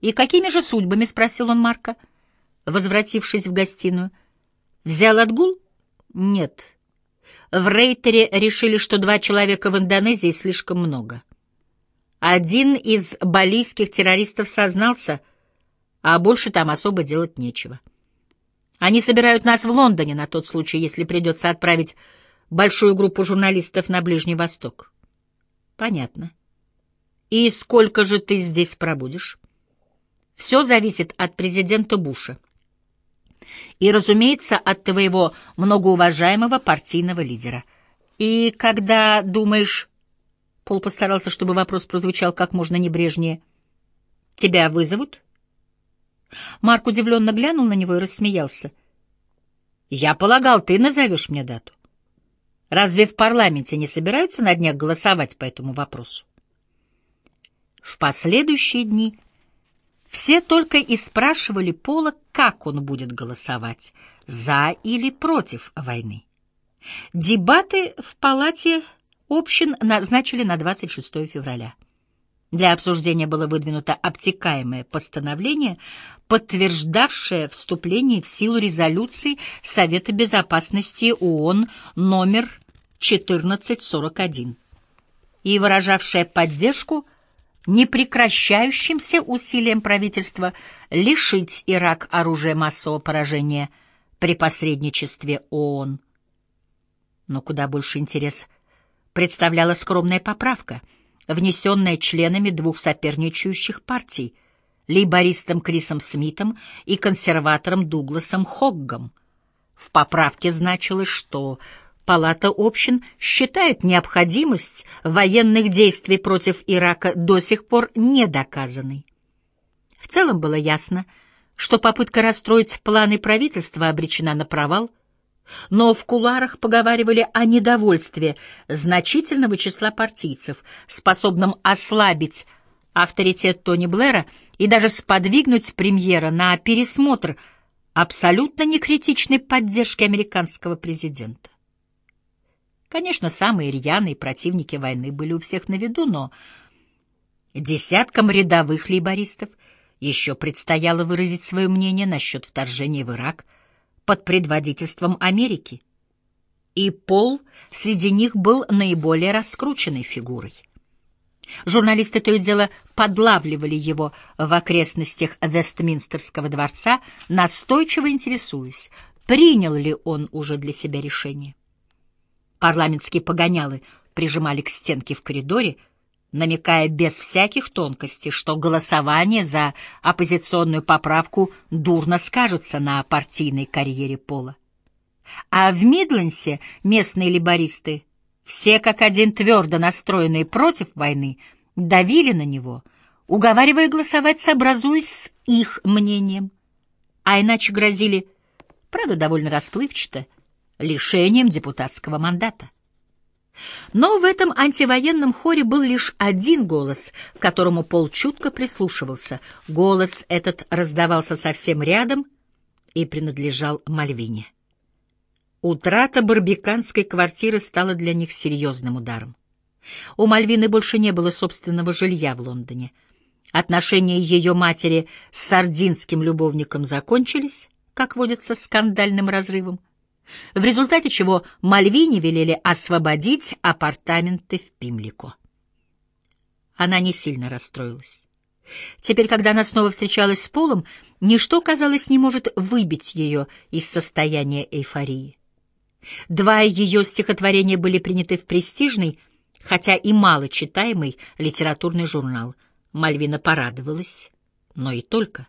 «И какими же судьбами?» — спросил он Марка, возвратившись в гостиную. «Взял отгул?» «Нет». В Рейтере решили, что два человека в Индонезии слишком много. Один из балийских террористов сознался, а больше там особо делать нечего. Они собирают нас в Лондоне на тот случай, если придется отправить большую группу журналистов на Ближний Восток. Понятно. И сколько же ты здесь пробудешь? Все зависит от президента Буша. И, разумеется, от твоего многоуважаемого партийного лидера. И когда думаешь... Пол постарался, чтобы вопрос прозвучал как можно небрежнее. «Тебя вызовут?» Марк удивленно глянул на него и рассмеялся. «Я полагал, ты назовешь мне дату. Разве в парламенте не собираются на днях голосовать по этому вопросу?» В последующие дни все только и спрашивали Пола, как он будет голосовать, за или против войны. Дебаты в палате общин назначили на 26 февраля. Для обсуждения было выдвинуто обтекаемое постановление, подтверждавшее вступление в силу резолюции Совета Безопасности ООН номер 1441 и выражавшее поддержку непрекращающимся усилиям правительства лишить Ирак оружия массового поражения при посредничестве ООН. Но куда больше интерес представляла скромная поправка — внесенная членами двух соперничающих партий — лейбористом Крисом Смитом и консерватором Дугласом Хоггом. В поправке значилось, что Палата общин считает необходимость военных действий против Ирака до сих пор недоказанной. В целом было ясно, что попытка расстроить планы правительства обречена на провал — но в куларах поговаривали о недовольстве значительного числа партийцев, способном ослабить авторитет Тони Блэра и даже сподвигнуть премьера на пересмотр абсолютно некритичной поддержки американского президента. Конечно, самые рьяные противники войны были у всех на виду, но десяткам рядовых лейбористов еще предстояло выразить свое мнение насчет вторжения в Ирак – под предводительством Америки. И Пол среди них был наиболее раскрученной фигурой. Журналисты то и дело подлавливали его в окрестностях Вестминстерского дворца, настойчиво интересуясь, принял ли он уже для себя решение. Парламентские погонялы прижимали к стенке в коридоре, намекая без всяких тонкостей, что голосование за оппозиционную поправку дурно скажется на партийной карьере Пола. А в Мидлендсе местные либористы, все как один твердо настроенные против войны, давили на него, уговаривая голосовать, сообразуясь с их мнением, а иначе грозили, правда, довольно расплывчато, лишением депутатского мандата. Но в этом антивоенном хоре был лишь один голос, к которому Пол чутко прислушивался. Голос этот раздавался совсем рядом и принадлежал Мальвине. Утрата барбиканской квартиры стала для них серьезным ударом. У Мальвины больше не было собственного жилья в Лондоне. Отношения ее матери с сардинским любовником закончились, как водится, скандальным разрывом в результате чего Мальвине велели освободить апартаменты в Пимлико. Она не сильно расстроилась. Теперь, когда она снова встречалась с Полом, ничто, казалось, не может выбить ее из состояния эйфории. Два ее стихотворения были приняты в престижный, хотя и мало читаемый литературный журнал. Мальвина порадовалась, но и только.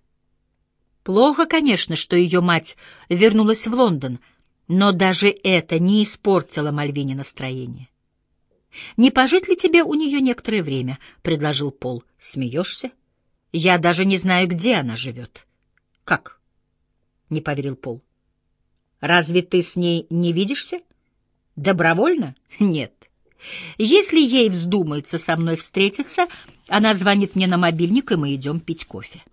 Плохо, конечно, что ее мать вернулась в Лондон — но даже это не испортило Мальвине настроение. «Не пожить ли тебе у нее некоторое время?» — предложил Пол. «Смеешься? Я даже не знаю, где она живет». «Как?» — не поверил Пол. «Разве ты с ней не видишься?» «Добровольно? Нет. Если ей вздумается со мной встретиться, она звонит мне на мобильник, и мы идем пить кофе.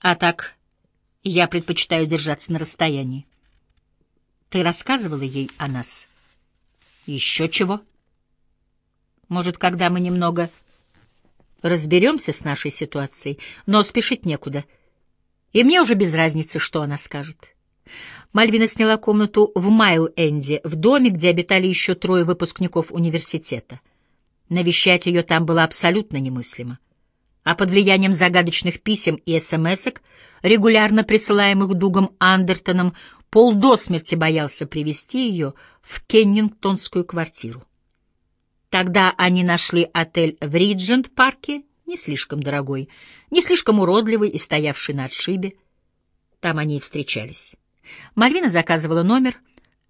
А так я предпочитаю держаться на расстоянии. Ты рассказывала ей о нас? Еще чего? Может, когда мы немного разберемся с нашей ситуацией, но спешить некуда. И мне уже без разницы, что она скажет. Мальвина сняла комнату в Майл-Энде, в доме, где обитали еще трое выпускников университета. Навещать ее там было абсолютно немыслимо. А под влиянием загадочных писем и смс-ок, регулярно присылаемых Дугом Андертоном, Пол до смерти боялся привести ее в Кеннингтонскую квартиру. Тогда они нашли отель в Риджент-парке, не слишком дорогой, не слишком уродливый и стоявший на отшибе. Там они и встречались. Мальвина заказывала номер,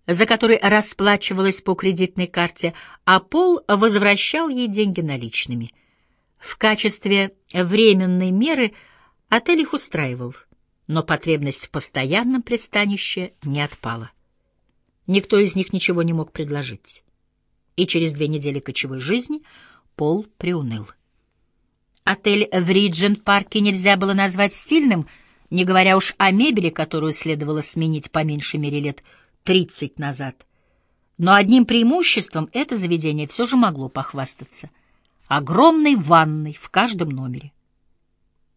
за который расплачивалась по кредитной карте, а Пол возвращал ей деньги наличными. В качестве временной меры отель их устраивал, но потребность в постоянном пристанище не отпала. Никто из них ничего не мог предложить. И через две недели кочевой жизни Пол приуныл. Отель в Риджент-парке нельзя было назвать стильным — не говоря уж о мебели, которую следовало сменить по меньшей мере лет тридцать назад. Но одним преимуществом это заведение все же могло похвастаться — огромной ванной в каждом номере.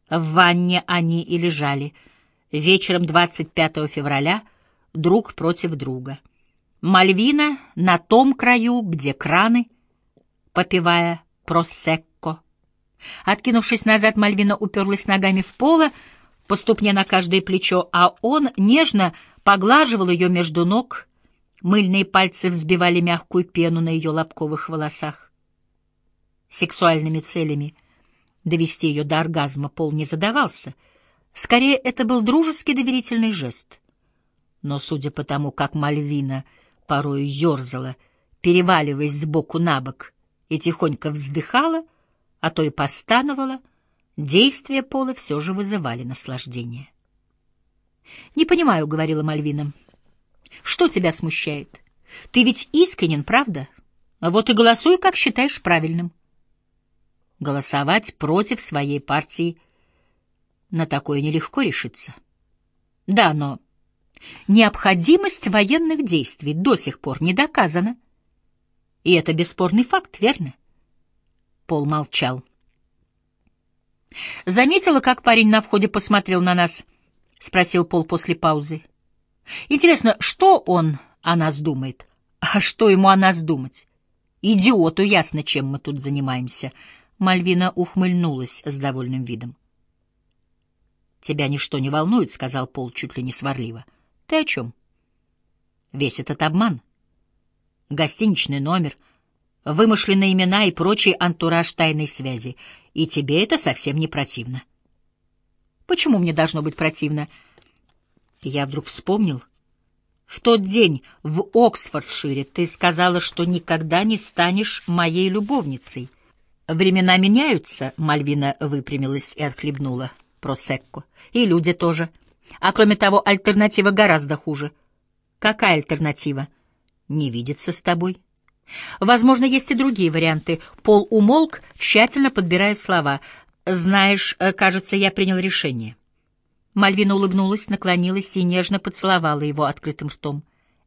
В ванне они и лежали вечером 25 февраля друг против друга. Мальвина на том краю, где краны, попивая просекко. Откинувшись назад, Мальвина уперлась ногами в поло, по ступне на каждое плечо, а он нежно поглаживал ее между ног, мыльные пальцы взбивали мягкую пену на ее лобковых волосах. Сексуальными целями довести ее до оргазма Пол не задавался. Скорее, это был дружеский доверительный жест. Но, судя по тому, как Мальвина порою ерзала, переваливаясь сбоку на бок и тихонько вздыхала, а то и постановала — Действия Пола все же вызывали наслаждение. «Не понимаю», — говорила Мальвина. «Что тебя смущает? Ты ведь искренен, правда? Вот и голосуй, как считаешь правильным». Голосовать против своей партии на такое нелегко решиться. Да, но необходимость военных действий до сих пор не доказана. И это бесспорный факт, верно? Пол молчал. Заметила, как парень на входе посмотрел на нас? — спросил Пол после паузы. — Интересно, что он о нас думает? А что ему о нас думать? Идиоту ясно, чем мы тут занимаемся. Мальвина ухмыльнулась с довольным видом. — Тебя ничто не волнует, — сказал Пол чуть ли не сварливо. — Ты о чем? — Весь этот обман. Гостиничный номер — вымышленные имена и прочий антураж тайной связи. И тебе это совсем не противно. Почему мне должно быть противно? Я вдруг вспомнил. В тот день в Оксфордшире ты сказала, что никогда не станешь моей любовницей. Времена меняются, Мальвина выпрямилась и отхлебнула просекко. И люди тоже. А кроме того, альтернатива гораздо хуже. Какая альтернатива? Не видеться с тобой. Возможно, есть и другие варианты. Пол умолк, тщательно подбирая слова. «Знаешь, э, кажется, я принял решение». Мальвина улыбнулась, наклонилась и нежно поцеловала его открытым ртом.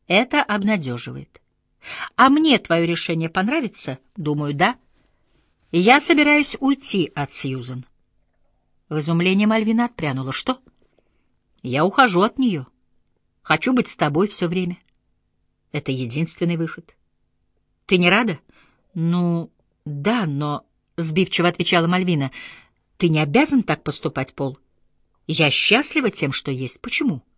«Это обнадеживает». «А мне твое решение понравится?» «Думаю, да». «Я собираюсь уйти от Сьюзан». В изумлении Мальвина отпрянула. «Что?» «Я ухожу от нее. Хочу быть с тобой все время. Это единственный выход». Ты не рада? Ну, да, но... Сбивчиво отвечала Мальвина. Ты не обязан так поступать, Пол. Я счастлива тем, что есть. Почему? —